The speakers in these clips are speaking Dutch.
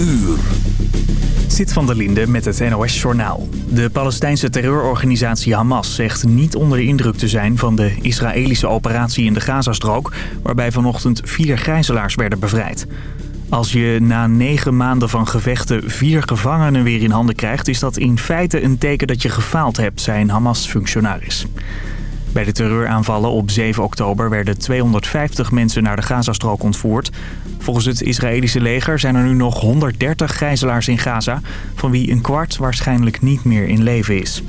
uur. Zit van der Linde met het NOS-journaal. De Palestijnse terreurorganisatie Hamas zegt niet onder de indruk te zijn... van de Israëlische operatie in de Gazastrook... waarbij vanochtend vier gijzelaars werden bevrijd. Als je na negen maanden van gevechten vier gevangenen weer in handen krijgt... is dat in feite een teken dat je gefaald hebt, zei een Hamas-functionaris. Bij de terreuraanvallen op 7 oktober werden 250 mensen naar de Gazastrook ontvoerd. Volgens het Israëlische leger zijn er nu nog 130 gijzelaars in Gaza... van wie een kwart waarschijnlijk niet meer in leven is.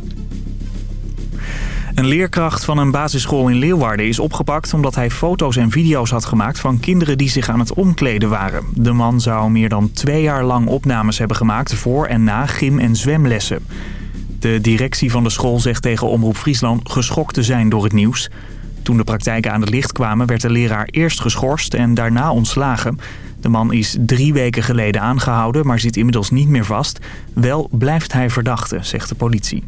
Een leerkracht van een basisschool in Leeuwarden is opgepakt... omdat hij foto's en video's had gemaakt van kinderen die zich aan het omkleden waren. De man zou meer dan twee jaar lang opnames hebben gemaakt... voor en na gym- en zwemlessen. De directie van de school zegt tegen Omroep Friesland geschokt te zijn door het nieuws. Toen de praktijken aan het licht kwamen werd de leraar eerst geschorst en daarna ontslagen. De man is drie weken geleden aangehouden, maar zit inmiddels niet meer vast. Wel blijft hij verdachte, zegt de politie.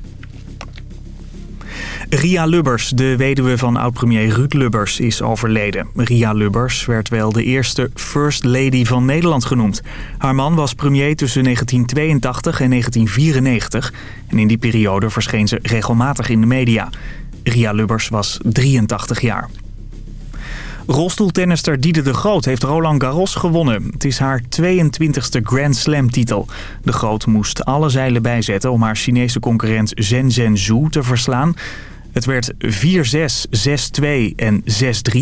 Ria Lubbers, de weduwe van oud-premier Ruud Lubbers, is overleden. Ria Lubbers werd wel de eerste First Lady van Nederland genoemd. Haar man was premier tussen 1982 en 1994. En in die periode verscheen ze regelmatig in de media. Ria Lubbers was 83 jaar. Rolstoeltennister Diede de Groot heeft Roland Garros gewonnen. Het is haar 22e Grand Slam titel. De Groot moest alle zeilen bijzetten om haar Chinese concurrent Zhen Zhenzhou te verslaan. Het werd 4-6, 6-2 en 6-3.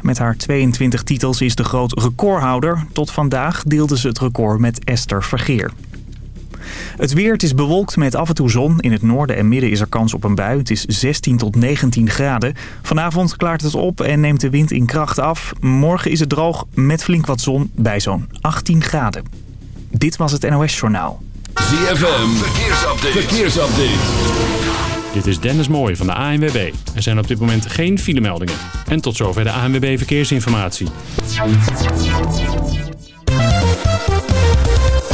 Met haar 22 titels is de Groot recordhouder. Tot vandaag deelde ze het record met Esther Vergeer. Het weer, het is bewolkt met af en toe zon. In het noorden en midden is er kans op een bui. Het is 16 tot 19 graden. Vanavond klaart het op en neemt de wind in kracht af. Morgen is het droog met flink wat zon bij zo'n 18 graden. Dit was het NOS Journaal. ZFM, verkeersupdate. verkeersupdate. Dit is Dennis Mooij van de ANWB. Er zijn op dit moment geen filemeldingen. En tot zover de ANWB Verkeersinformatie.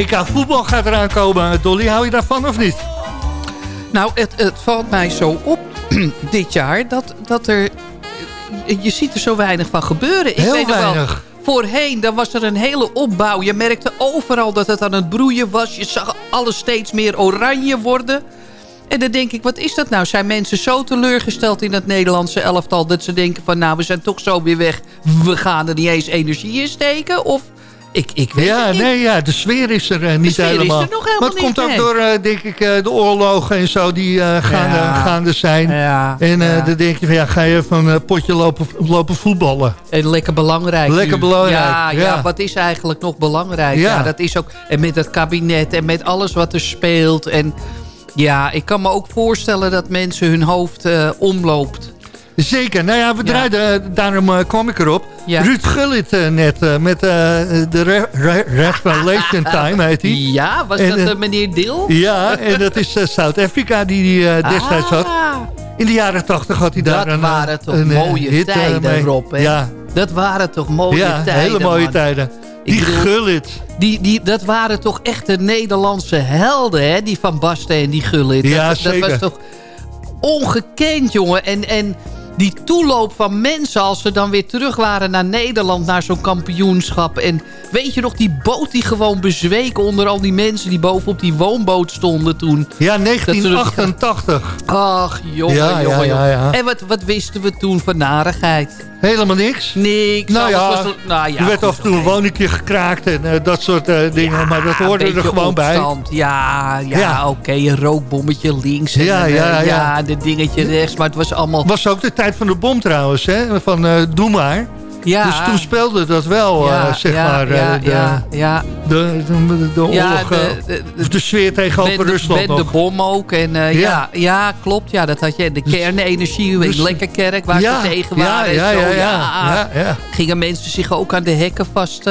EK voetbal gaat eraan komen. Dolly, hou je daarvan of niet? Nou, het, het valt mij zo op dit jaar dat, dat er... Je ziet er zo weinig van gebeuren. Ik Heel weet nog wel, weinig. voorheen dan was er een hele opbouw. Je merkte overal dat het aan het broeien was. Je zag alles steeds meer oranje worden. En dan denk ik, wat is dat nou? Zijn mensen zo teleurgesteld in het Nederlandse elftal... dat ze denken van, nou, we zijn toch zo weer weg. We gaan er niet eens energie in steken? Of, ik, ik weet Ja, het niet. nee, ja, de sfeer is er eh, niet is er helemaal. nog helemaal maar het komt ook nee. door, eh, denk ik, eh, de oorlogen en zo die gaande, Ja. gaande zijn. Ja, En dan denk je van, ja, ga je van een potje lopen, lopen voetballen. En lekker belangrijk. Lekker nu. belangrijk, Ja, ja. wat is eigenlijk nog belangrijk? Ja. Dat is ook. En met het kabinet en met alles wat er speelt. En ja, ik kan me ook voorstellen dat mensen hun hoofd omloopt. Zeker. Nou ja, we draaiden, eh, daarom eh, kwam ik erop. Ruud Gullit eh, net met de re re Revelation Time heet hij. Ja, was En, dat meneer Dil? Ja, en dat is Zuid-Afrika die hij eh, destijds had. Ah, In de jaren tachtig had hij daar dat een, waren toch een, mooie hit, tijden, mee. Rob. Hè? Ja, Dat waren toch mooie ja tijden, hele mooie man. tijden. Die bedoel- Gullit. Die, die, dat waren toch echt de Nederlandse helden, hè? Die Van Basten en die Gullit. Ja, dat, zeker. dat was toch ongekend, jongen. En, en die toeloop van mensen als ze dan weer terug waren naar Nederland... naar zo'n kampioenschap. En weet je nog, die boot die gewoon bezweek onder al die mensen... die bovenop die woonboot stonden toen. Ja, Dat 1988. Ach, jongen, Ja, jongen, ja, ja. En wat, wat wisten we toen van narigheid? Helemaal niks. Niks. Nou ja, was- nou ja, er werd af en toe een oké. woninkje gekraakt en eh, dat soort eh, dingen. maar dat hoorde er gewoon bij. opstand. Ja, ja, Ja. oké. een rookbommetje links. En Ja, een, ja, eh, ja. een dingetje rechts. Maar het was allemaal... was ook de tijd van de bom trouwens, hè? van eh Doe maar. ja, Dus toen speelde dat wel, ja, eh, zeg ja, maar, eh, ja, de, ja, ja. de, de, de oorlog, de- de- sfeer tegenover Ben, Rusland ben de bom ook. En, Ja. ja. Klopt. Ja, dat had je. De kernenergie dus- in Lekkerkerk, waar ze tegen waren. ja, en zo. ja, ja. Gingen mensen zich ook aan de hekken vast,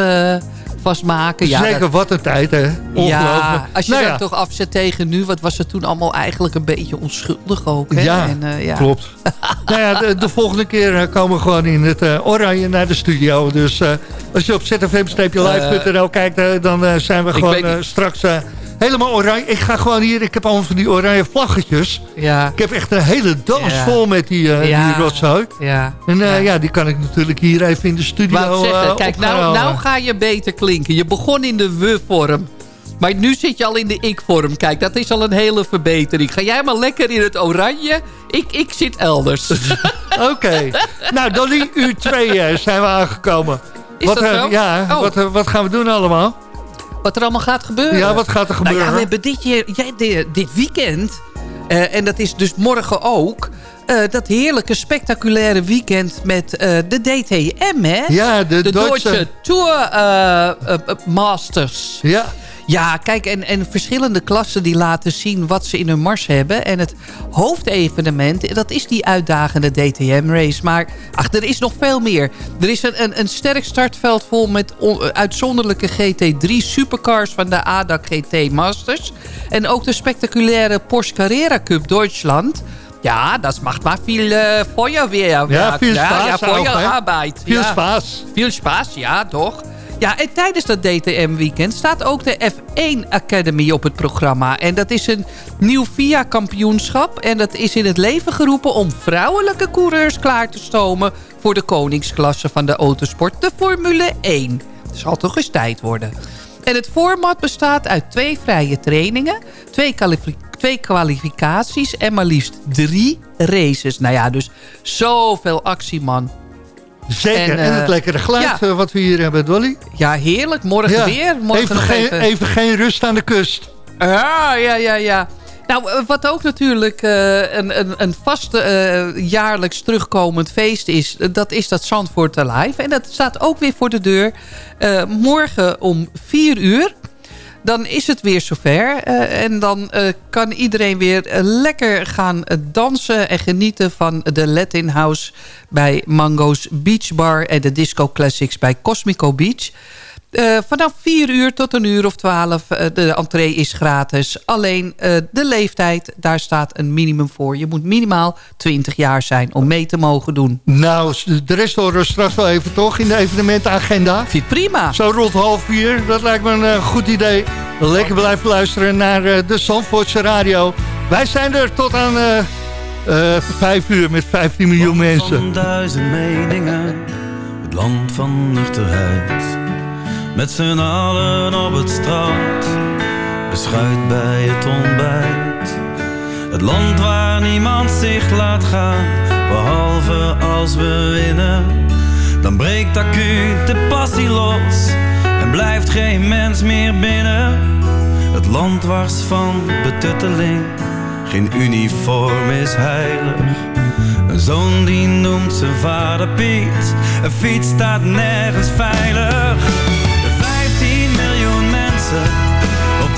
vastmaken. Ja, Zeker, dat- wat een tijd, hè? Ongelooflijk. Ja, als je Nou dat ja, toch afzet tegen nu, wat was het toen allemaal eigenlijk een beetje onschuldig ook. Hè? Ja, en, eh, ja. klopt. nou ja, de, de volgende keer eh, komen we gewoon in het eh, oranje naar de studio. Dus eh, als je op zfm-live.nl kijkt, dan zijn we gewoon eh, straks eh, helemaal oranje. Ik ga gewoon hier, ik heb allemaal van die oranje vlaggetjes. Ja, Ik heb echt een hele Ja. vol met die, Ja. die rotzooi. ja. En eh, ja. ja. die kan ik natuurlijk hier even in de studio eh, zeggen, kijk, nou, nou ga je beter klinken. Je begon in de we-vorm. Maar nu zit je al in de ik-vorm. Kijk, dat is al een hele verbetering. Ga jij maar lekker in het oranje. Ik, ik zit elders. Oké. nou, Dolly, uur 2 zijn we aangekomen. Is wat, dat zo? Ja, Oh. wat, wat gaan we doen allemaal? Wat er allemaal gaat gebeuren. Ja, wat gaat er Nou gebeuren? ja, we hebben dit, jaar, jij, dit, weekend... eh, en dat is dus morgen ook... eh, dat heerlijke, spectaculaire weekend met eh, de DTM, hè? Ja, de, de Duitse... Deutsche Tour Masters. Ja, Ja, kijk, en, en verschillende klassen die laten zien wat ze in hun mars hebben. En het hoofdevenement, dat is die uitdagende DTM-race. Maar ach, er is nog veel meer. Er is een, een, een sterk startveld vol met on- uitzonderlijke GT3 supercars van de ADAC GT Masters. En ook de spectaculaire Porsche Carrera Cup Duitsland. Ja, dat macht maar veel uh, Feuerwehr. Ja, veel ja, ja, Spaß hè? Feuerarbeit. Veel ja. spaas. Veel spaas, ja, toch? Ja, en tijdens dat DTM-weekend staat ook de F1 Academy op het programma. En dat is een nieuw VIA-kampioenschap. En dat is in het leven geroepen om vrouwelijke coureurs klaar te stomen... voor de koningsklasse van de autosport, de Formule 1. Het zal toch eens tijd worden. En het format bestaat uit twee vrije trainingen... twee twee kwalificaties en maar liefst drie races. Nou ja, dus zoveel actie, man. Zeker, en, En, het eh, lekkere geluid ja. eh, wat we hier hebben, Dolly. Ja, heerlijk. Morgen Ja. weer. Morgen even, nog geen, even. even geen rust aan de kust. Ja, ja, ja, ja. Nou, eh, wat ook natuurlijk een, een, een vast jaarlijks terugkomend feest is... dat is dat Zandvoort Alive. En dat staat ook weer voor de deur. Morgen om 4 uur. Dan is het weer zover. Eh, en dan eh, kan iedereen weer eh, lekker gaan dansen... en genieten van de Latin House bij Mango's Beach Bar... en de Disco Classics bij Cosmico Beach... Eh, vanaf 4 uur tot een uur of 12. eh, de entree is gratis. Alleen eh, de leeftijd, daar staat een minimum voor. Je moet minimaal 20 jaar zijn om mee te mogen doen. Nou, de rest horen we straks wel even toch in de evenementenagenda. Vind je het prima? Zo rond half vier, dat lijkt me een goed idee. Lekker blijven luisteren naar eh, de Zandvoortse radio. Wij zijn er tot aan eh eh, vijf uur met 15 miljoen mensen. Van duizend meningen, het land van nuchterheid. Met z'n allen op het strand, beschuit bij het ontbijt. Het land waar niemand zich laat gaan, behalve als we winnen. Dan breekt acuut de passie los en blijft geen mens meer binnen. Het land wars van betutteling, geen uniform is heilig. Een zoon die noemt zijn vader Piet, een fiets staat nergens veilig.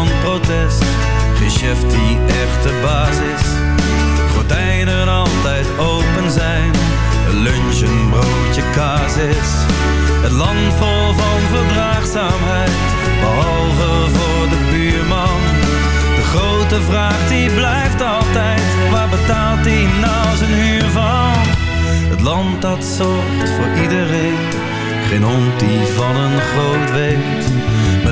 Van protest, geen die echt de baas is. Gordijnen altijd open zijn, een lunch een broodje kaas is. Het land vol van verdraagzaamheid, behalve voor de buurman. De grote vraag die blijft altijd, waar betaalt hij nou zijn huur van? Het land dat zorgt voor iedereen, geen hond die van een groot weet.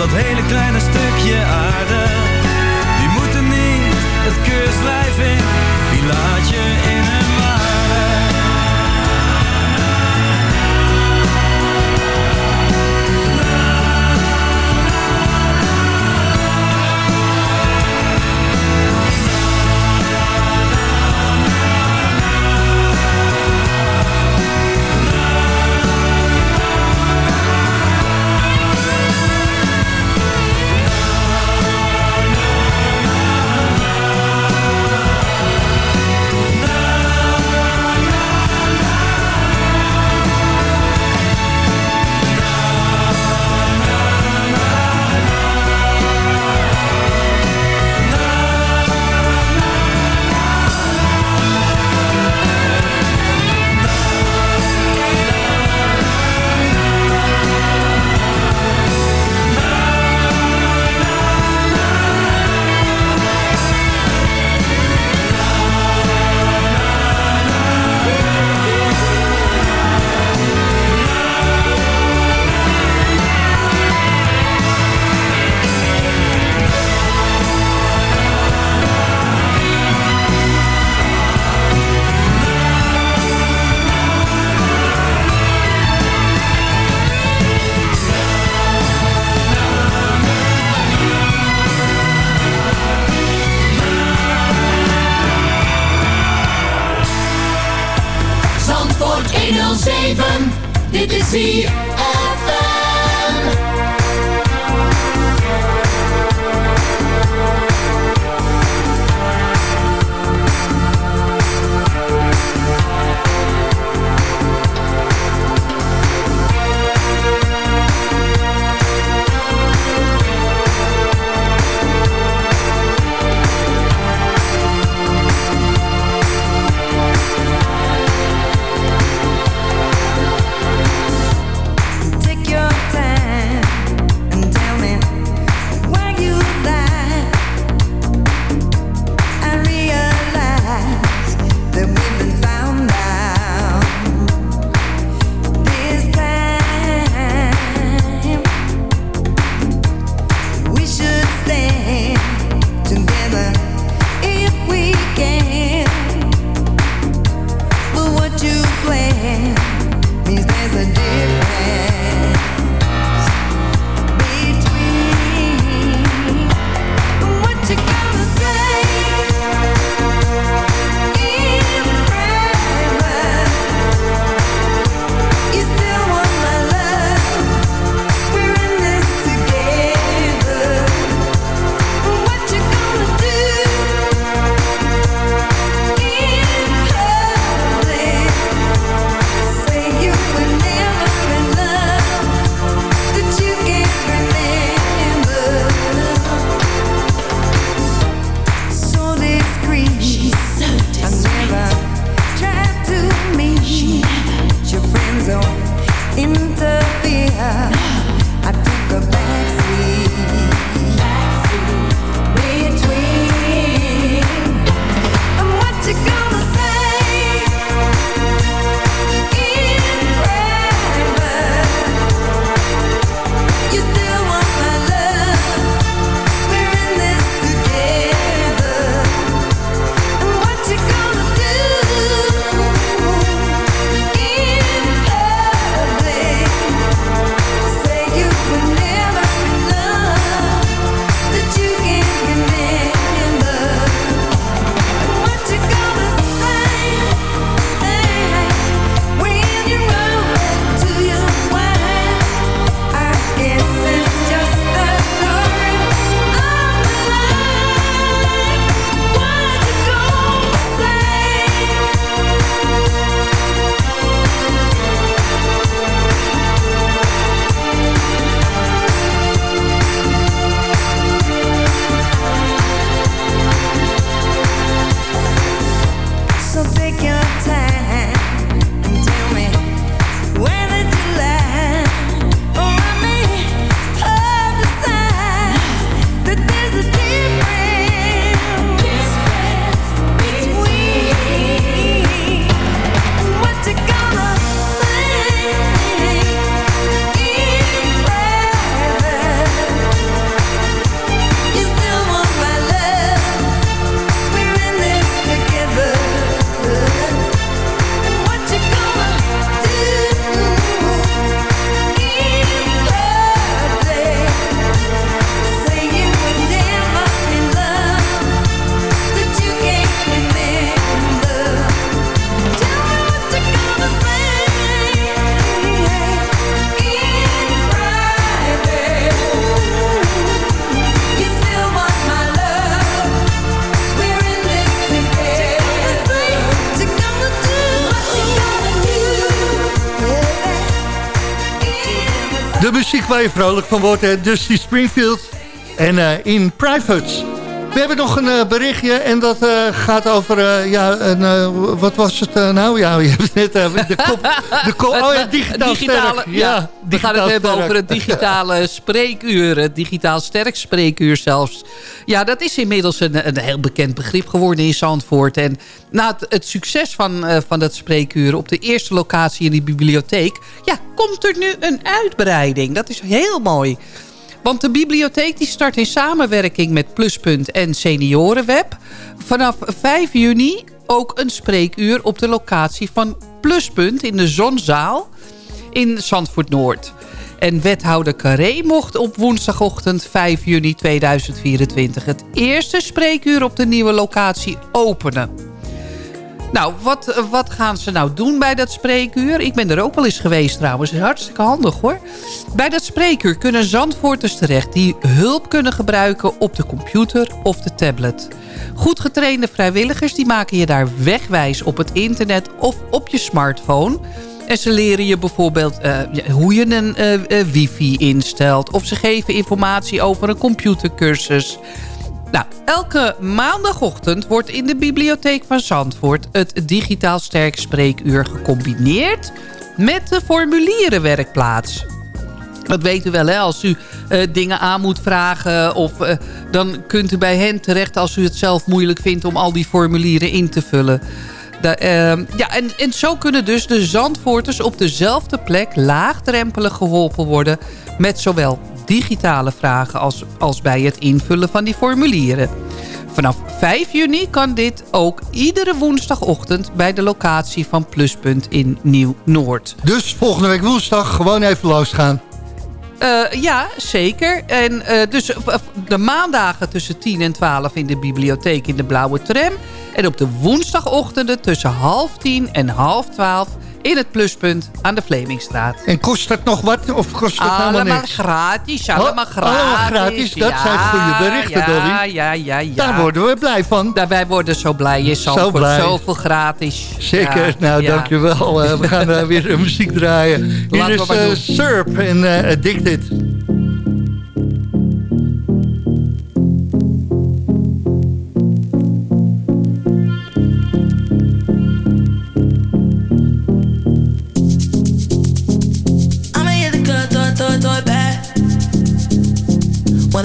dat hele kleine stukje aarde. Die moeten niet het keurslijf in, die laat je in hun waar je vrolijk van wordt, hè? Dusty Springfield en eh, In Private. We hebben nog een eh, berichtje en dat eh, gaat over, ja, een, wat was het nou? Ja, je hebt het net, de kop, de kop, oh ja, digitaal digitale, sterk. ja, we gaan het hebben sterk. over het digitale spreekuur. Het digitaal sterk spreekuur zelfs. Ja, dat is inmiddels een, een heel bekend begrip geworden in Zandvoort. En na het, het succes van, eh, van dat spreekuur op de eerste locatie in die bibliotheek... ja, komt er nu een uitbreiding. Dat is heel mooi. Want de bibliotheek die start in samenwerking met Pluspunt en Seniorenweb. Vanaf 5 juni ook een spreekuur op de locatie van Pluspunt in de Zonzaal in Zandvoort Noord. En wethouder Carré mocht op woensdagochtend 5 juni 2024... het eerste spreekuur op de nieuwe locatie openen. Nou, wat, wat gaan ze nou doen bij dat spreekuur? Ik ben er ook wel eens geweest trouwens. is hartstikke handig hoor. Bij dat spreekuur kunnen Zandvoorters terecht... die hulp kunnen gebruiken op de computer of de tablet. Goed getrainde vrijwilligers die maken je daar wegwijs op het internet of op je smartphone... En ze leren je bijvoorbeeld hoe je een wifi instelt. Of ze geven informatie over een computercursus. Nou, elke maandagochtend wordt in de bibliotheek van Zandvoort... het digitaal sterk spreekuur gecombineerd met de formulierenwerkplaats. Dat weet u wel, hè? als u dingen aan moet vragen... Of, dan kunt u bij hen terecht als u het zelf moeilijk vindt... om al die formulieren in te vullen. Ehm, ja, en, en zo kunnen dus de Zandvoorters op dezelfde plek... laagdrempelig geholpen worden... met zowel digitale vragen als, als bij het invullen van die formulieren. Vanaf 5 juni kan dit ook iedere woensdagochtend... bij de locatie van Pluspunt in Nieuw-Noord. Dus volgende week woensdag gewoon even losgaan. Eh, ja, zeker. En eh, dus eh, de maandagen tussen 10 en 12 in de bibliotheek in de blauwe tram. En op de woensdagochtenden tussen half 10 en half 12 in het pluspunt aan de Vlemingstraat. En kost dat nog wat of kost dat helemaal Allemaal niks? gratis, allemaal Oh, gratis. allemaal gratis, dat zijn goede berichten, ja, Dolly. Ja, ja, ja. Daar worden we blij van. Daar, wij worden zo blij. Je Zo zo blij. Zoveel gratis. Zeker, Ja, nou dankjewel. Eh, we gaan eh, weer muziek draaien. Hier Laten is doen. Surp en Addicted.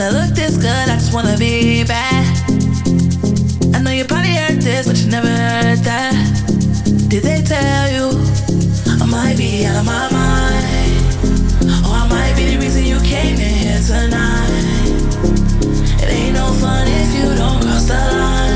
I look this good, I just wanna be bad. I know you probably heard this, but you never heard that. Did they tell you I might be out of my mind? Or I might be the reason you came in here tonight. It ain't no fun if you don't cross the line.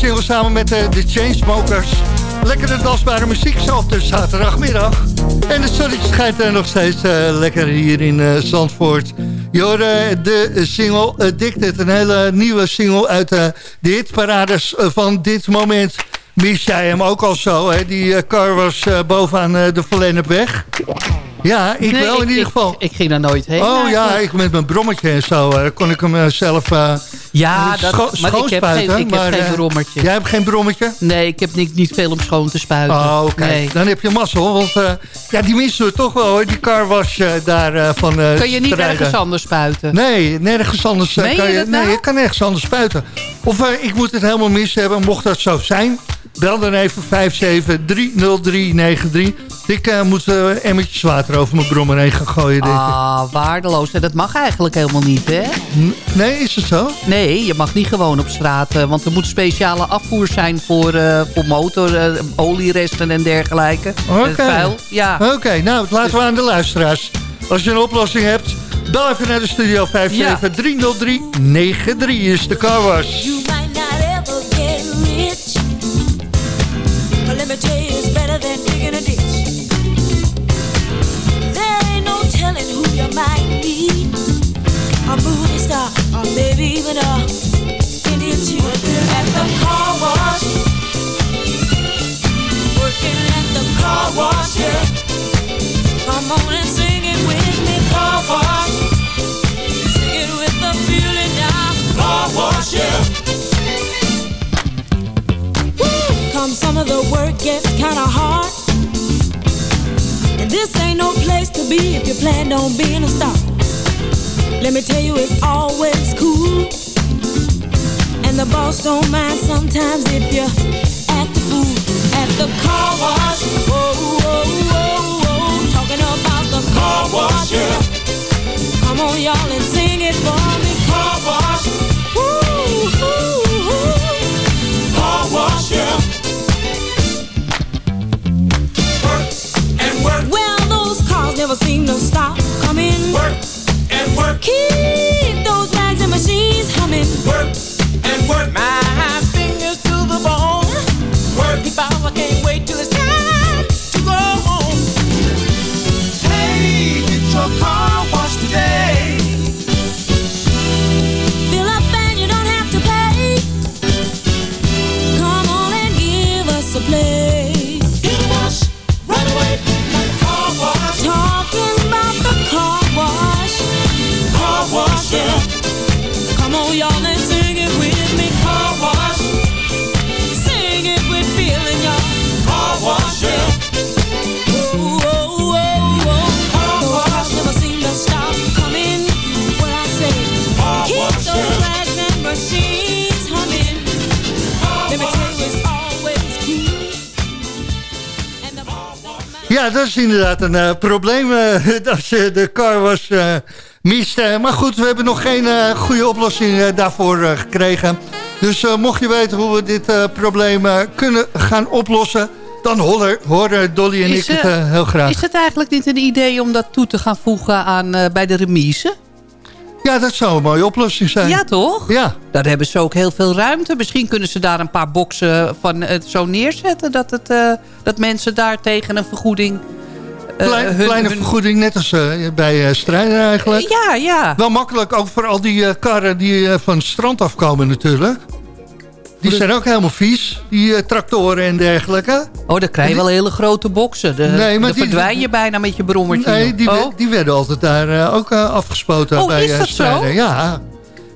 Single samen met eh, de Chainsmokers. Lekkere dansbare muziek zo op de zaterdagmiddag. En het zonnetje schijnt er nog steeds eh, lekker hier in eh, Zandvoort. Je hoorde de single Addicted, een hele nieuwe single uit de hitparades van dit moment. Mis jij hem ook al zo, hè? Die car was bovenaan de Verlennepweg. Ja, ik Nee, wel in ik- ieder ik- geval. Ik, ging daar nooit heen. Oh ja, ik met mijn brommetje en zo kon ik hem zelf Ja, scho- dat, maar ik heb geen, ik heb maar, geen eh, brommetje. Jij hebt geen brommetje? Nee, ik heb niet, niet veel om schoon te spuiten. Oh, oké. Nee. Dan heb je mazzel. Want eh, ja, die missen we toch wel hoor. Die car was eh, daar eh, van Kan je niet ergens anders spuiten? Nee, nergens anders kan je je. dat nee, nou? je kan nergens anders spuiten. Of ik moet het helemaal mis hebben. Mocht dat zo zijn, bel dan even 5730393. Het Ik eh, moet eh, emmertjes water over mijn brommer heen gaan gooien, denk ik. Ah, waardeloos. En dat mag eigenlijk helemaal niet, hè? N- Nee, is het zo? Nee, je mag niet gewoon op straat. eh, want er moet speciale afvoer zijn voor, eh, voor motor, olieresten en dergelijke. Oké. Het vuil. Ja. Oké, nou, dat laten we aan de luisteraars. Als je een oplossing hebt, bel even naar de studio 5730393 is de car wash. Or maybe even a at the car wash. Working at the car wash, yeah. Come on and sing it with me, car wash. Sing it with the feeling now. Car wash, yeah. Come some of the work gets kinda hard. And this ain't no place to be if you plan on being a star. Let me tell you, it's always cool. And the boss don't mind sometimes if you act the fool at the car wash. Whoa, whoa, whoa, whoa. Talking about the car wash, yeah. Come on, y'all, and sing it for me. Car wash. Woo. Car wash, yeah. and work, Well, those cars never seem to stop coming. work work, Keep those and machines humming. work and work, My fingers to the bone. work. If I can't wait till it's time car Ja, dat is inderdaad een eh, probleem eh, als je de car was eh, mist. maar goed, we hebben nog geen goede oplossing daarvoor gekregen. Dus mocht je weten hoe we dit probleem kunnen gaan oplossen... dan horen, horen Dolly en Is, ik het heel graag. Is het eigenlijk niet een idee om dat toe te gaan voegen aan, bij de remise? Ja, dat zou een mooie oplossing zijn. Ja, toch? Ja, Daar hebben ze ook heel veel ruimte. Misschien kunnen ze daar een paar boksen van het zo neerzetten... dat, het, eh, dat mensen daar tegen een vergoeding... eh, Klein- hun- kleine hun- vergoeding, net als eh, bij eh strijden eigenlijk. Ja, ja. Wel makkelijk, ook voor al die eh, karren die eh, van het strand afkomen natuurlijk. Die zijn ook helemaal vies, die eh, tractoren en dergelijke. Oh, dan krijg je wel hele grote boksen. De, Nee, maar dan die- verdwijn je bijna met je brommertje. Nee, die, oh. die werden altijd daar eh, ook eh, afgespoten Oh, bij is dat zo? Ja,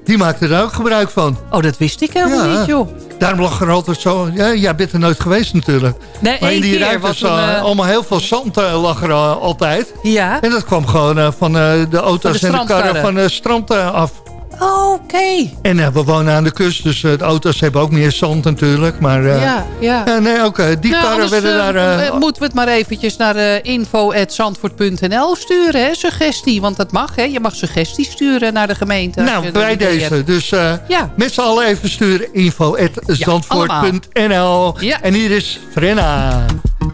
die maakten er ook gebruik van. oh, dat wist ik helemaal Ja. niet, joh. Daarom lag er altijd zo... Ja, jij bent er nooit geweest natuurlijk. Nee, Maar in die ruimte was een... allemaal heel veel zand eh, lag er altijd. ja, En dat kwam gewoon van de auto's Van de en de karren van het strand af. Oké. En eh, we wonen aan de kust, dus eh, de auto's hebben ook meer zand natuurlijk. Maar eh, Ja, ja. nee, ook eh, die Nou, karren anders, werden daar... moeten we het maar eventjes naar info.zandvoort.nl sturen, hè? Suggestie, want dat mag, hè? Je mag suggesties sturen naar de gemeente. nou, bij deze. hebt. Dus Ja. met z'n allen even sturen. info.zandvoort.nl Ja. En hier is Frenna.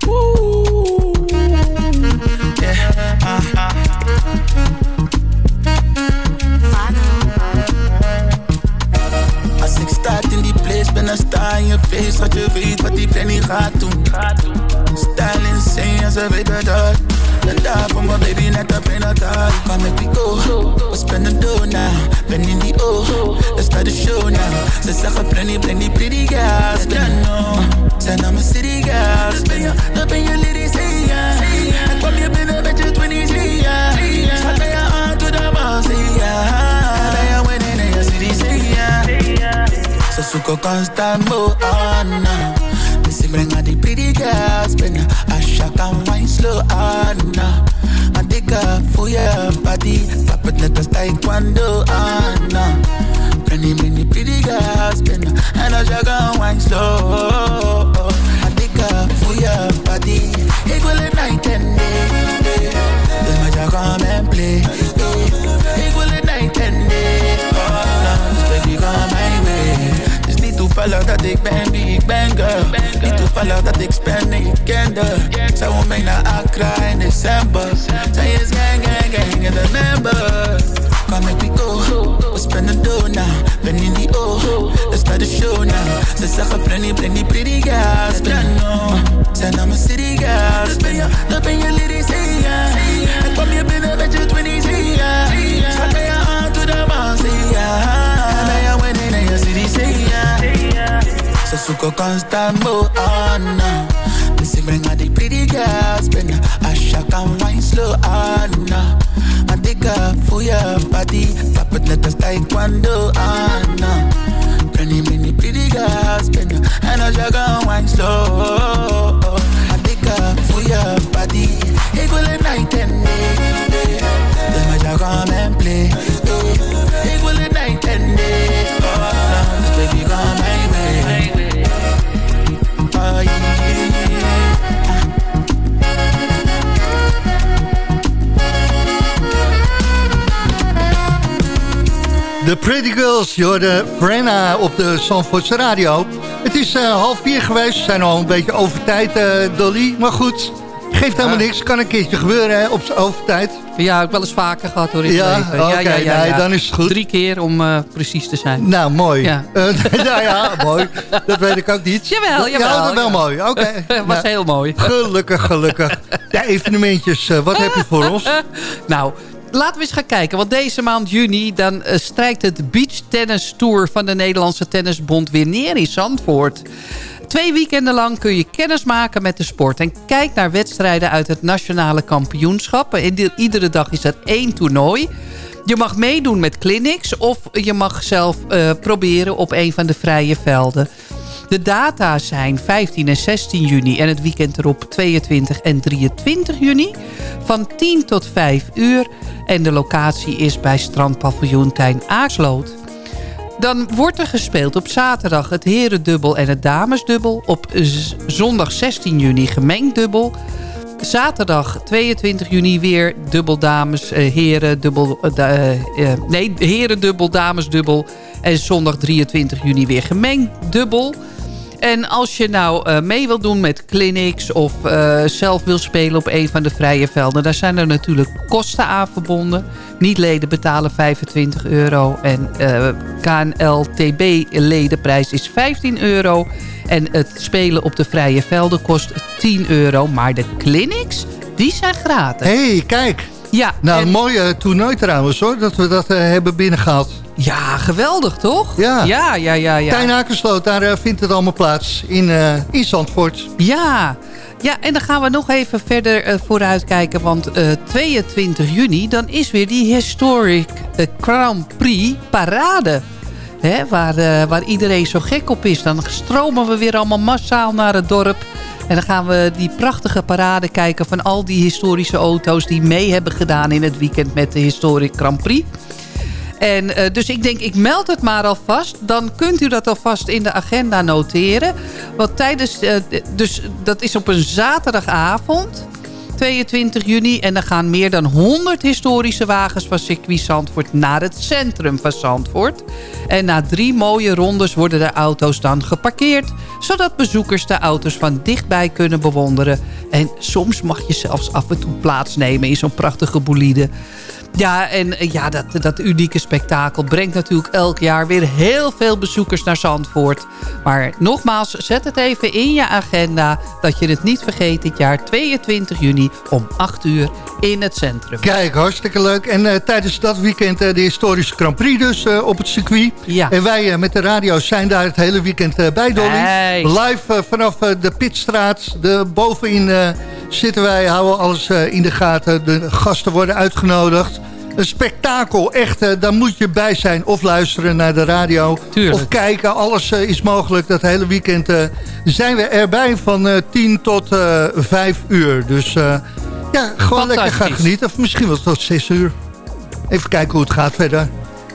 Als dan sta in je face. Dat je weet wat die planning gaat doen. Style insane, als ze weten dat. En daarvoor mijn baby net op het hart. Come make we go. We spend the dough now. Ben in die O. Let's start the show now. Ze zeggen plenty, plenty pretty girls. Ben je know. Zijn namen city girls. Dus ben je, dan ben je lady, Ze zoeken constant more on now. Dus ik breng al die pretty girls binnen. Asha kan wine slow on now. Maar dikke voor je body. Klap het net als taekwondo on now. Breng die, breng die pretty girls binnen. En als je kan wine slow. Maar dikke voor je body. Ik wil een night en play. Hey, ik wil het night en day. Oh, nou, dus baby, ga mijn toevallig dat ik ben wie ik ben, girl. Niet toevallig dat ik spend en je kende. Zij wil mee naar Accra in december. Zij is gang, gang, gang in the member. Come make we go. We spend the dough now. Ben in die O. Let's start the show now. Ze zeggen plenty, plenty pretty girls. Ja, no. Zijn namen city girls. Dus ben je, dan ben je lady zingen. En kwam je binnen met je 20 zingen. Schat ben je aan to the man zingen. En Ze zoeken constant mo on now. Dus ik breng pretty girls binnen. Asha kan wine slow now. Maar dikke voor je body. Klap het net als pretty girls binnen. En je kan wine slow. Maar dikke voor je body. Night and day. Dus met jou come and play. De Pretty Girls, je hoorde Brenna op de Zandvoortse radio. Het is eh, half vier geweest, we zijn al een beetje over tijd, eh, Dolly. Maar goed, geeft helemaal niks, kan een keertje gebeuren hè, op overtijd. Ja, heb ik wel eens vaker gehad hoor in Ja, het leven. oké, nee, dan is het goed. Drie keer om eh, precies te zijn. Nou, mooi. Ja. Nou ja, mooi. Dat weet ik ook niet. Jawel, jawel. Ja, dat wel ja. mooi. Oké. Het was Nou, heel mooi. Gelukkig, gelukkig. Ja, evenementjes, wat heb je voor ons? Nou, laten we eens gaan kijken. Want deze maand juni dan eh, strijkt het Beach Tennis Tour van de Nederlandse Tennisbond weer neer in Zandvoort. Twee weekenden lang kun je kennis maken met de sport. En kijk naar wedstrijden uit het nationale kampioenschap. En ieder- iedere dag is dat één toernooi. Je mag meedoen met clinics of je mag zelf eh, proberen op een van de vrije velden. De data zijn 15 en 16 juni en het weekend erop 22 en 23 juni. Van 10 tot 5 uur. En de locatie is bij strandpaviljoen Tijn Aarsloot. Dan wordt er gespeeld op zaterdag het herendubbel en het damesdubbel. Op zondag 16 juni gemengd dubbel. Zaterdag 22 juni weer dubbel dames, eh, heren, dubbel, da- eh, eh, nee, heren dubbel, dames dubbel. En zondag 23 juni weer gemengd dubbel. En als je nou eh, mee wil doen met clinics of eh, zelf wil spelen op een van de vrije velden... daar zijn er natuurlijk kosten aan verbonden. Niet-leden betalen 25 euro en eh KNLTB-ledenprijs is 15 euro. En het spelen op de vrije velden kost 10 euro. Maar de clinics, die zijn gratis. Hé, hey, kijk. Ja, Nou, en- een mooie toernooi trouwens hoor, dat we dat hebben binnengehaald. Ja, geweldig toch? Ja. Ja, ja, ja. ja. Tijn Akersloot, daar eh, vindt het allemaal plaats in, eh in Zandvoort. Ja. ja, en dan gaan we nog even verder eh, vooruitkijken. Want eh, 22 juni, dan is weer die Historic Grand Prix Parade. Hè, waar, waar iedereen zo gek op is. Dan stromen we weer allemaal massaal naar het dorp. En dan gaan we die prachtige parade kijken van al die historische auto's... die mee hebben gedaan in het weekend met de Historic Grand Prix. En eh, dus ik denk, ik meld het maar alvast. Dan kunt u dat alvast in de agenda noteren. Want tijdens, eh, dus dat is op een zaterdagavond, 22 juni. En dan gaan meer dan 100 historische wagens van circuit Zandvoort naar het centrum van Zandvoort. En na drie mooie rondes worden de auto's dan geparkeerd. Zodat bezoekers de auto's van dichtbij kunnen bewonderen. En soms mag je zelfs af en toe plaatsnemen in zo'n prachtige bolide. Ja, en eh, ja, dat, dat unieke spektakel brengt natuurlijk elk jaar weer heel veel bezoekers naar Zandvoort. Maar nogmaals, zet het even in je agenda dat je het niet vergeet dit jaar 22 juni om 8 uur in het centrum. Kijk, hartstikke leuk. En eh, tijdens dat weekend eh, de historische Grand Prix dus op het circuit. Ja. En wij met de radio zijn daar het hele weekend bij, Dolly. Hey. Live vanaf de Pitstraat. De, bovenin zitten wij, houden alles in de gaten. De gasten worden uitgenodigd. Een spektakel, echt, eh, daar moet je bij zijn. Of luisteren naar de radio. Tuurlijk. Of kijken, alles eh, is mogelijk. Dat hele weekend eh, zijn we erbij van eh 10 tot eh 5 uur. Dus ja, gewoon lekker gaan genieten. Of misschien wel tot 6 uur. Even kijken hoe het gaat verder.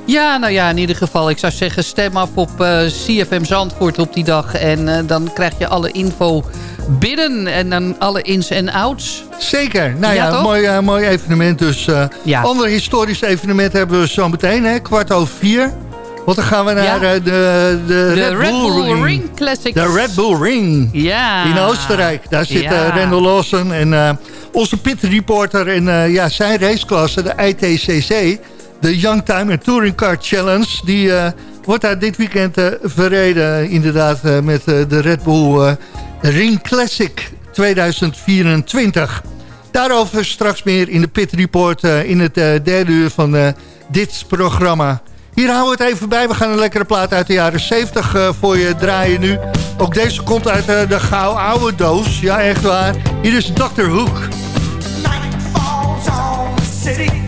Ja, nou ja, in ieder geval, ik zou zeggen, stem af op CFM Zandvoort op die dag. En dan krijg je alle info binnen. En dan alle ins en outs. Zeker. Nou Ja, mooi, eh, mooi evenement. Dus eh Ja. ander historisch evenement hebben we zo meteen, hè, kwart over vier. Want dan gaan we naar Ja. eh, de, de, De Red, Bull, Ring. Classics. De Red Bull Ring. Ja. In Oostenrijk. Daar zit Ja. Randall Lawson en eh, onze pit reporter en eh, ja, zijn raceklasse, de ITCC, de Youngtimer Touring Car Challenge, die wordt daar dit weekend verreden inderdaad met de Red Bull Ring Classic 2024. Daarover straks meer in de pit report eh, in het eh, derde uur van eh, dit programma. Hier houden we het even bij. We gaan een lekkere plaat uit de jaren 70 eh, voor je draaien nu. Ook deze komt uit de gauw oude doos. Ja, echt waar. Hier is Dr. Hook. falls on the city.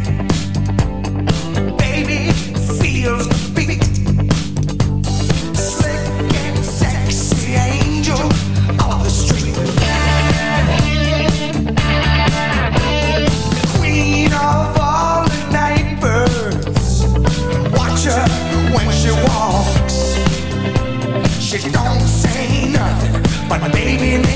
She don't say nothing, but my baby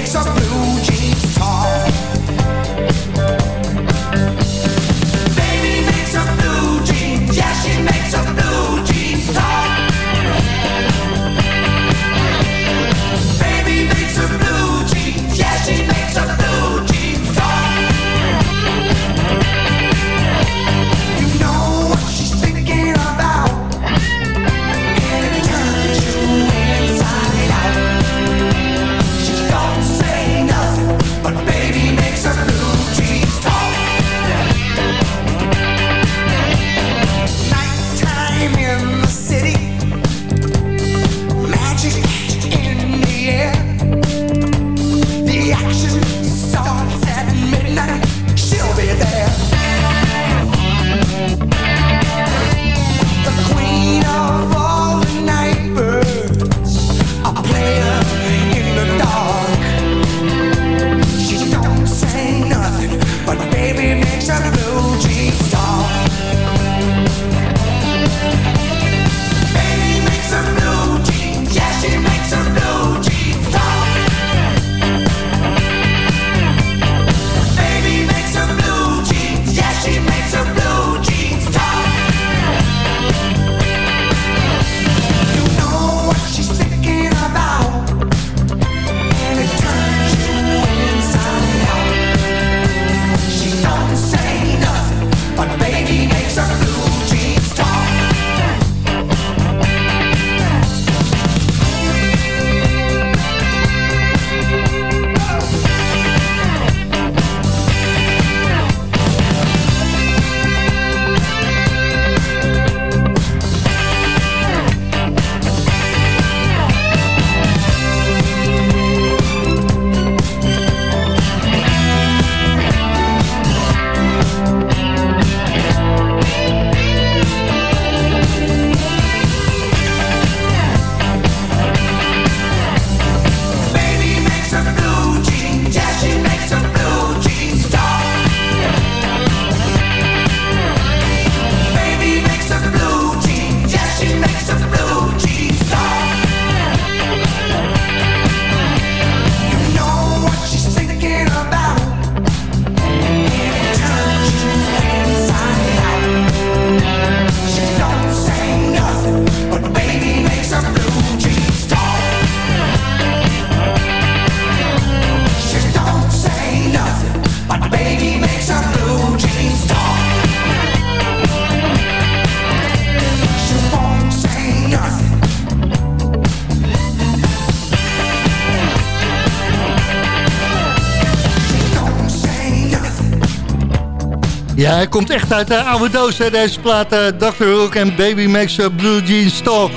Hij komt echt uit de oude doos, hè, deze plaat. eh, Dr. Hook en Baby Makes a Blue Jeans Talk.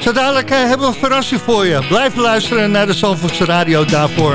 Zo dadelijk eh, hebben we een verrassing voor je. Blijf luisteren naar de Zandvoortse Radio daarvoor.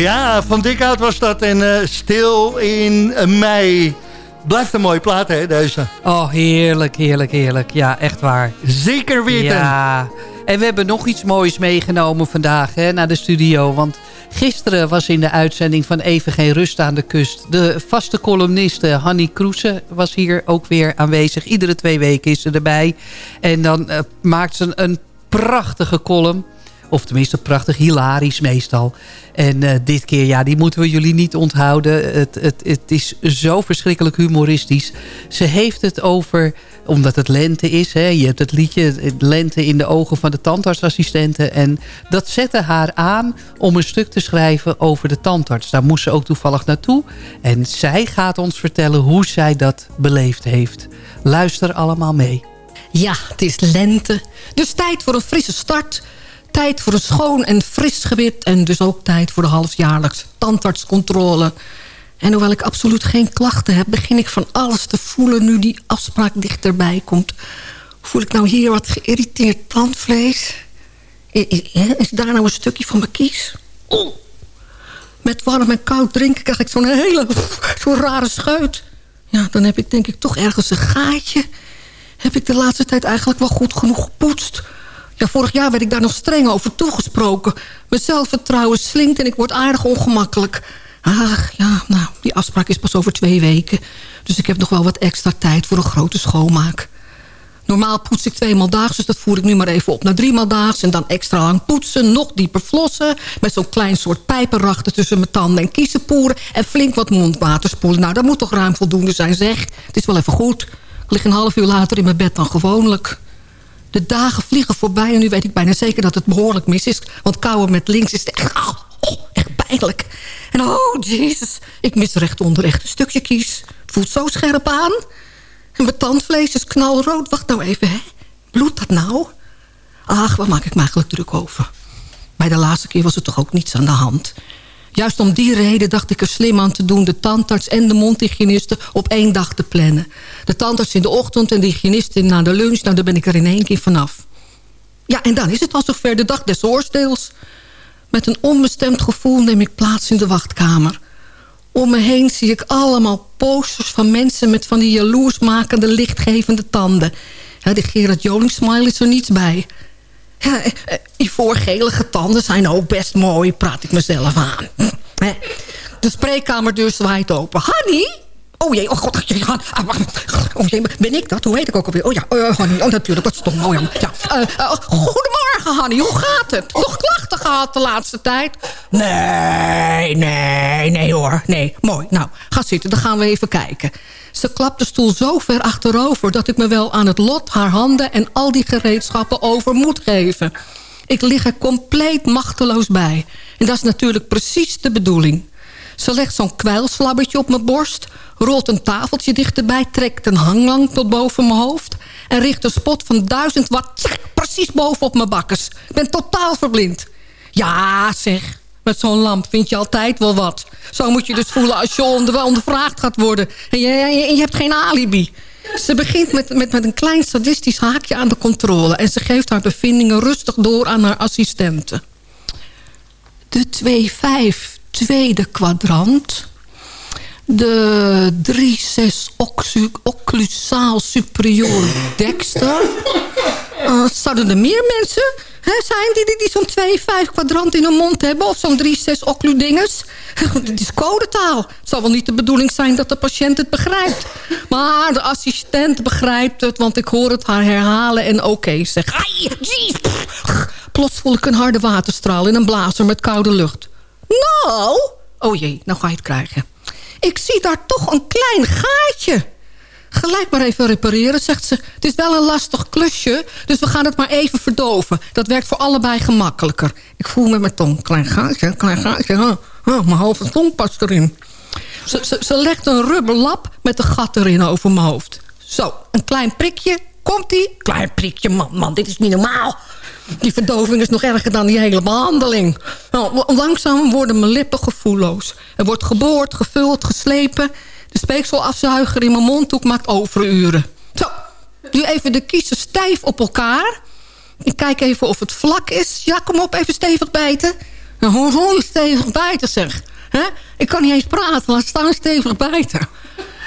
Ja, van Dikhout was dat en eh, Stil in mei. Blijft een mooie plaat, hè, deze. Oh, heerlijk, heerlijk, heerlijk. Ja, echt waar. Zeker weten. Ja, en we hebben nog iets moois meegenomen vandaag hè, naar de studio. Want gisteren was in de uitzending van Even Geen Rust aan de Kust... de vaste columniste Hanny Kroese was hier ook weer aanwezig. Iedere twee weken is ze erbij. En dan eh, maakt ze een, een prachtige column... Of tenminste prachtig, hilarisch meestal. En eh, dit keer, ja, die moeten we jullie niet onthouden. Het, het, het is zo verschrikkelijk humoristisch. Ze heeft het over, omdat het lente is... Hè, je hebt het liedje Lente in de ogen van de tandartsassistenten. En dat zette haar aan om een stuk te schrijven over de tandarts. Daar moest ze ook toevallig naartoe. En zij gaat ons vertellen hoe zij dat beleefd heeft. Luister allemaal mee. Ja, het is lente. Dus tijd voor een frisse start. Tijd voor een schoon en fris gebit. En dus ook tijd voor de halfjaarlijkse tandartscontrole. En hoewel ik absoluut geen klachten heb... begin ik van alles te voelen nu die afspraak dichterbij komt. Voel ik nou hier wat geïrriteerd tandvlees? Is daar nou een stukje van mijn kies? Oeh. Met warm en koud drinken krijg ik zo'n hele... zo'n rare scheut. Ja, dan heb ik denk ik toch ergens een gaatje. Heb ik de laatste tijd eigenlijk wel goed genoeg gepoetst? Vorig jaar werd ik daar nog streng over toegesproken. Mijn zelfvertrouwen slinkt en ik word aardig ongemakkelijk. Ach, ja, nou, die afspraak is pas over twee weken. Dus ik heb nog wel wat extra tijd voor een grote schoonmaak. Normaal poets ik tweemaal daags, dus dat voer ik nu maar even op naar driemaal daags. En dan extra lang poetsen, nog dieper flossen. Met zo'n klein soort pijpenrachten tussen mijn tanden en kiezenpoeren. En flink wat mondwater spoelen. Nou, dat moet toch ruim voldoende zijn, zeg. Het is wel even goed. Ik lig een half uur later in mijn bed dan gewoonlijk. De dagen vliegen voorbij en nu weet ik bijna zeker dat het behoorlijk mis is. Want kouwen met links is echt, oh, oh, echt pijnlijk. En oh, jezus, ik mis recht onder echt een stukje kies. Voelt zo scherp aan. En mijn tandvlees is knalrood. Wacht nou even, hè. Bloedt dat nou? Ach, waar maak ik me eigenlijk druk over? Bij de laatste keer was er toch ook niets aan de hand. Juist om die reden dacht ik er slim aan te doen... de tandarts en de mondhygiëniste op één dag te plannen. De tandarts in de ochtend en de hygiëniste na de lunch... nou, daar ben ik er in één keer vanaf. Ja, en dan is het al zover de dag des oordeels. Met een onbestemd gevoel neem ik plaats in de wachtkamer. Om me heen zie ik allemaal posters van mensen... met van die jaloersmakende, lichtgevende tanden. Ja, die Gerard Joling smile is er niets bij... Eh, eh, ivoorgelige tanden zijn ook best mooi, praat ik mezelf aan. De spreekkamerdeur zwaait open. Honey? Oh jee, oh god, oh jee, ben ik dat? Hoe heet ik ook alweer? Oh ja, uh, Honey, oh natuurlijk, dat stond mooi. Ja. Uh, uh, goedemorgen, Honey, hoe gaat het? Nog klachten gehad de laatste tijd? Nee, nee, nee hoor, nee, mooi. Nou, ga zitten, dan gaan we even kijken. Ze klapt de stoel zo ver achterover... dat ik me wel aan het lot, haar handen en al die gereedschappen over moet geven. Ik lig er compleet machteloos bij. En dat is natuurlijk precies de bedoeling. Ze legt zo'n kwijlslabbertje op mijn borst... rolt een tafeltje dichterbij, trekt een hanglang tot boven mijn hoofd... en richt een spot van duizend watt precies bovenop mijn bakkes. Ik ben totaal verblind. Ja, zeg, met zo'n lamp vind je altijd wel wat. Zo moet je dus voelen als je onder, ondervraagd gaat worden. En je, je, hebt geen alibi. Ze begint met, met, met een klein sadistisch haakje aan de controle... en ze geeft haar bevindingen rustig door aan haar assistenten. De 2-5 tweede kwadrant... de 3-6 occlusaal superior dexter... Uh, zouden er meer mensen zijn die, die, die zo'n 2,5 kwadrant in hun mond hebben... of zo'n 3,6 occludinges. Het is codetaal. Het zal wel niet de bedoeling zijn dat de patiënt het begrijpt. Maar de assistent begrijpt het, want ik hoor het haar herhalen en oké okay, zeg. Ai, Plots voel ik een harde waterstraal in een blazer met koude lucht. Nou, oh jee, nou ga je het krijgen. Ik zie daar toch een klein gaatje. Gelijk maar even repareren, zegt ze. Het is wel een lastig klusje, dus we gaan het maar even verdoven. Dat werkt voor allebei gemakkelijker. Ik voel met mijn tong. Klein gaatje, klein gaatje. Oh, mijn halve tong past erin. Ze, ze, ze legt een rubberlap met een gat erin over mijn hoofd. Zo, een klein prikje. Komt-ie? Klein prikje, man, man, dit is niet normaal. Die verdoving is nog erger dan die hele behandeling. Nou, langzaam worden mijn lippen gevoelloos. Er wordt geboord, gevuld, geslepen... De speekselafzuiger in mijn mondhoek maakt overuren. Zo, nu even de kiezen stijf op elkaar. Ik kijk even of het vlak is. Ja, kom op, even stevig bijten. Nou, stevig bijten, zeg. Ik kan niet eens praten, laat staan stevig bijten.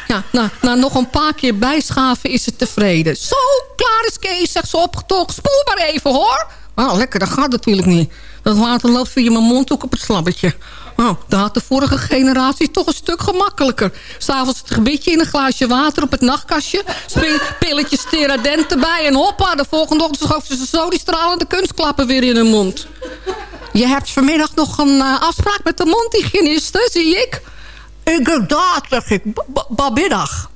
Ja, nou, nog een paar keer bijschaven is het tevreden. Zo, klaar is Kees, zegt ze opgetogen. Spoel maar even, hoor. Nou, lekker, dat gaat natuurlijk niet. Dat water loopt via mijn mondhoek op het slabbetje. Oh, dat had de vorige generatie toch een stuk gemakkelijker. S'avonds het gebitje in een glaasje water op het nachtkastje. Pilletjes steradent erbij en hoppa. De volgende ochtend schoven ze zo die stralende kunstklappen weer in hun mond. Je hebt vanmiddag nog een uh, afspraak met de mondhygiëniste, zie ik. Inderdaad, zeg ik. Babiddag.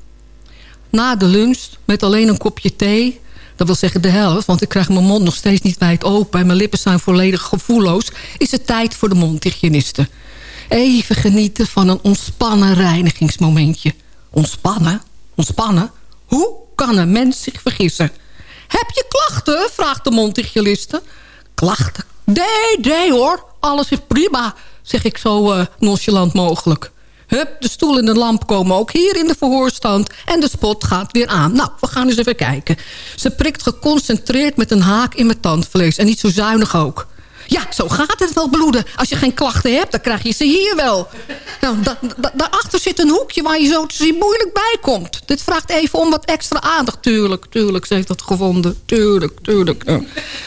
Na de lunch, met alleen een kopje thee... dat wil zeggen de helft, want ik krijg mijn mond nog steeds niet wijd open... en mijn lippen zijn volledig gevoelloos... is het tijd voor de mondhygiëniste. Even genieten van een ontspannen reinigingsmomentje. Ontspannen? Ontspannen? Hoe kan een mens zich vergissen? Heb je klachten? vraagt de mondhygiëniste. Klachten? Nee, nee hoor. Alles is prima, zeg ik zo uh, nonchalant mogelijk. Hup, de stoel en de lamp komen ook hier in de verhoorstand... en de spot gaat weer aan. Nou, we gaan eens even kijken. Ze prikt geconcentreerd met een haak in mijn tandvlees... en niet zo zuinig ook. Ja, zo gaat het wel bloeden. Als je geen klachten hebt, dan krijg je ze hier wel. Nou, da, da, daarachter zit een hoekje waar je zo te zien moeilijk bij komt. Dit vraagt even om wat extra aandacht. Tuurlijk, tuurlijk, ze heeft dat gevonden. Tuurlijk, tuurlijk.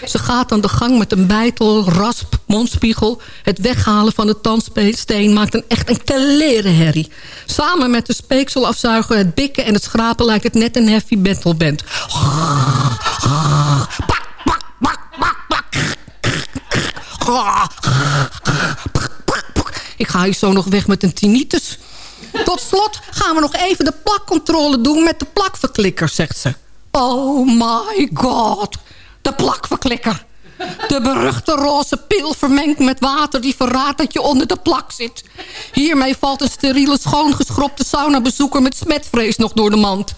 Ze gaat aan de gang met een bijtel, rasp, mondspiegel. Het weghalen van de tandsteen maakt een echt een telere herrie. Samen met de speekselafzuiger, het bikken en het schrapen... lijkt het net een heavy metal band. Ik ga hier zo nog weg met een tinnitus. Tot slot gaan we nog even de plakcontrole doen met de plakverklikker, zegt ze. Oh my god, de plakverklikker. De beruchte roze pil vermengd met water die verraadt dat je onder de plak zit. Hiermee valt een steriele schoongeschropte saunabezoeker met smetvrees nog door de mand.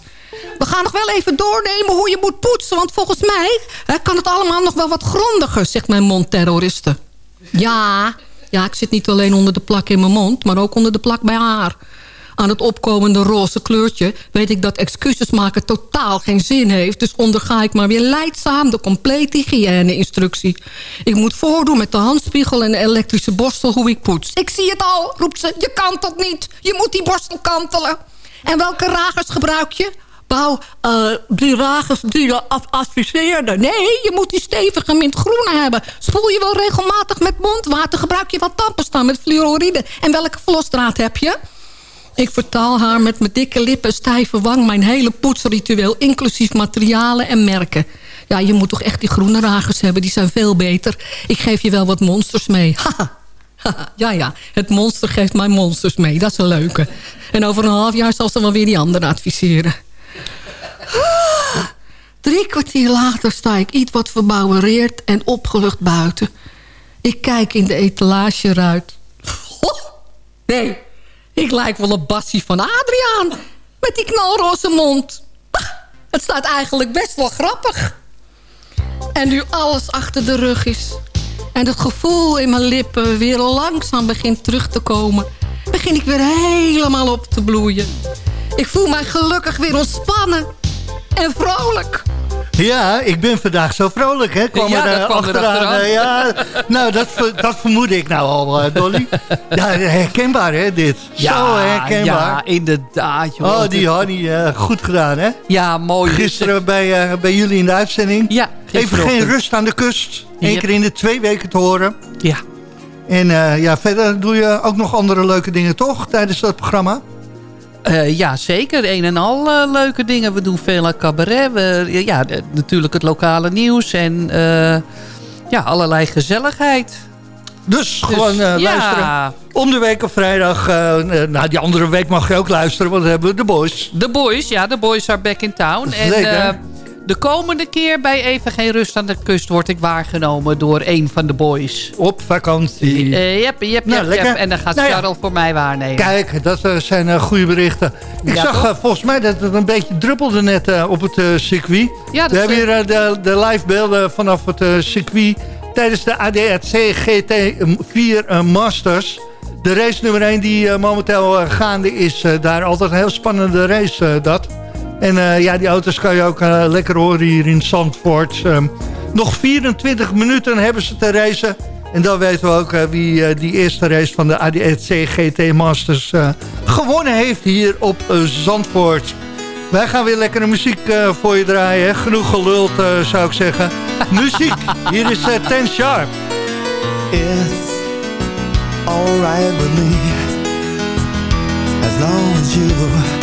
We gaan nog wel even doornemen hoe je moet poetsen... want volgens mij kan het allemaal nog wel wat grondiger... zegt mijn mondterroriste. Ja, ja, ik zit niet alleen onder de plak in mijn mond... maar ook onder de plak bij haar. Aan het opkomende roze kleurtje weet ik dat excuses maken totaal geen zin heeft. Dus onderga ik maar weer leidzaam de complete hygiëne-instructie. Ik moet voordoen met de handspiegel en de elektrische borstel hoe ik poets. Ik zie het al, roept ze. Je kantelt niet. Je moet die borstel kantelen. En welke ragers gebruik je? Bouw, uh, die ragers die je adviseerde. Nee, je moet die stevige mintgroene hebben. Spoel je wel regelmatig met mondwater. Gebruik je wat tandpasta met fluoride. En welke verlosdraad heb je? Ik vertaal haar met mijn dikke lippen en stijve wang... mijn hele poetsritueel, inclusief materialen en merken. Ja, je moet toch echt die groene ragers hebben, die zijn veel beter. Ik geef je wel wat monsters mee. Haha. ja, ja, het monster geeft mij monsters mee. Dat is een leuke. En over een half jaar zal ze wel weer die andere adviseren. Drie kwartier later sta ik iets wat verbouwereerd en opgelucht buiten. Ik kijk in de etalageruit. nee, ik lijk wel een Bassie van Adriaan. Met die knalroze mond. Het staat eigenlijk best wel grappig. En nu alles achter de rug is... en het gevoel in mijn lippen weer langzaam begint terug te komen... begin ik weer helemaal op te bloeien. Ik voel mij gelukkig weer ontspannen en vrolijk. Ja, ik ben vandaag zo vrolijk, hè? Kwam Ja, er, dat eh, kwam er achteraan. achteraan. eh, ja, nou, dat, dat vermoed ik nou al, eh, Dolly. Ja, herkenbaar, hè, dit. zo herkenbaar. Ja, inderdaad. Joh. Oh, die Hanny, eh, goed gedaan, hè? Ja, mooi. Gisteren bij, bij jullie in de uitzending. Ja, Even geen rust aan de kust. Eén Yep. keer in de twee weken te horen. Ja. En eh, ja, verder doe je ook nog andere leuke dingen, toch? Tijdens dat programma? Eh, ja, zeker. Een en al eh, leuke dingen. We doen veel aan cabaret. We, ja, de- natuurlijk het lokale nieuws. En eh, ja, allerlei gezelligheid. Dus gewoon eh, ja. luisteren. Om de week op vrijdag. eh, eh, nou, die andere week mag je ook luisteren, want dan hebben we de boys. De boys, ja, de boys are back in town. En eh, de komende keer bij Even Geen Rust aan de Kust... word ik waargenomen door een van de boys. Op vakantie. Eh jep, jep, Nou. En dan gaat Nou ja. Charles voor mij waarnemen. Kijk, dat eh, zijn eh, goede berichten. Ik Ja, zag eh, volgens mij dat het een beetje druppelde net op het circuit. Ja, We hebben hier de, de live beelden vanaf het circuit tijdens de ADRC GT4 eh, Masters. De race nummer 1 die momenteel gaande is. daar altijd een heel spannende race dat. En eh, ja, die auto's kan je ook eh, lekker horen hier in Zandvoort. Ehm, nog 24 minuten hebben ze te racen. En dan weten we ook eh, wie die eerste race van de ADAC GT Masters gewonnen heeft hier op Zandvoort. Wij gaan weer lekkere muziek voor je draaien. Genoeg geluld zou ik zeggen. muziek, hier is Ten Sharp. It's alright with me as long as you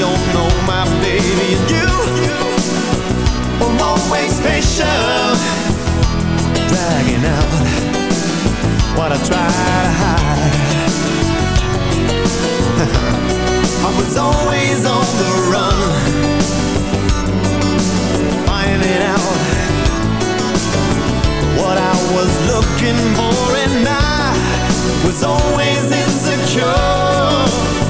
know my baby. And you I'm always patient Dragging out what I try to hide. I was always on the run Finding out what I was looking for. And I was always insecure.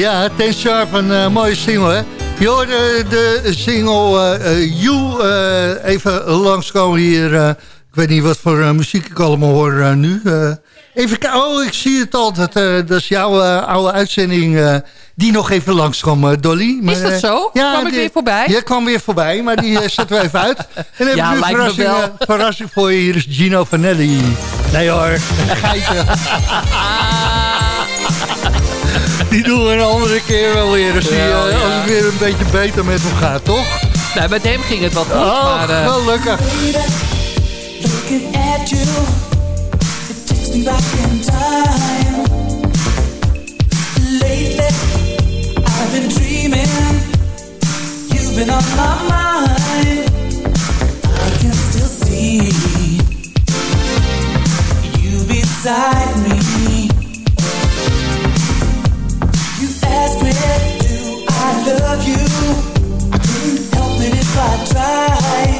Ja, Ten Sharp, een eh, mooie single, hè? Je hoorde de single eh, You eh, even langskomen hier. eh, ik weet niet wat voor muziek ik allemaal hoor nu. Eh, even kijken. Oh, ik zie het al. Dat, eh, dat is jouw oude uitzending die nog even langskwam, Dolly. Maar, Is dat zo? Kwam ik die- weer voorbij? Je kwam weer voorbij, maar die zetten we even uit. En dan heb Ja, ik nu verrassing, wel. eh, verrassing voor je. Hier is Gino Vanelli. Nee hoor, geitje. Die doen we een andere keer wel weer. Als, ja. als het weer een beetje beter met hem gaat, toch? Nou, met hem ging het wel goed. Oh, maar, eh, gelukkig. Looking at you, it takes me back in time. Lately, I've been dreaming. You've been on my mind. I can still see you beside me. Me, do I love you? I couldn't help it if I tried.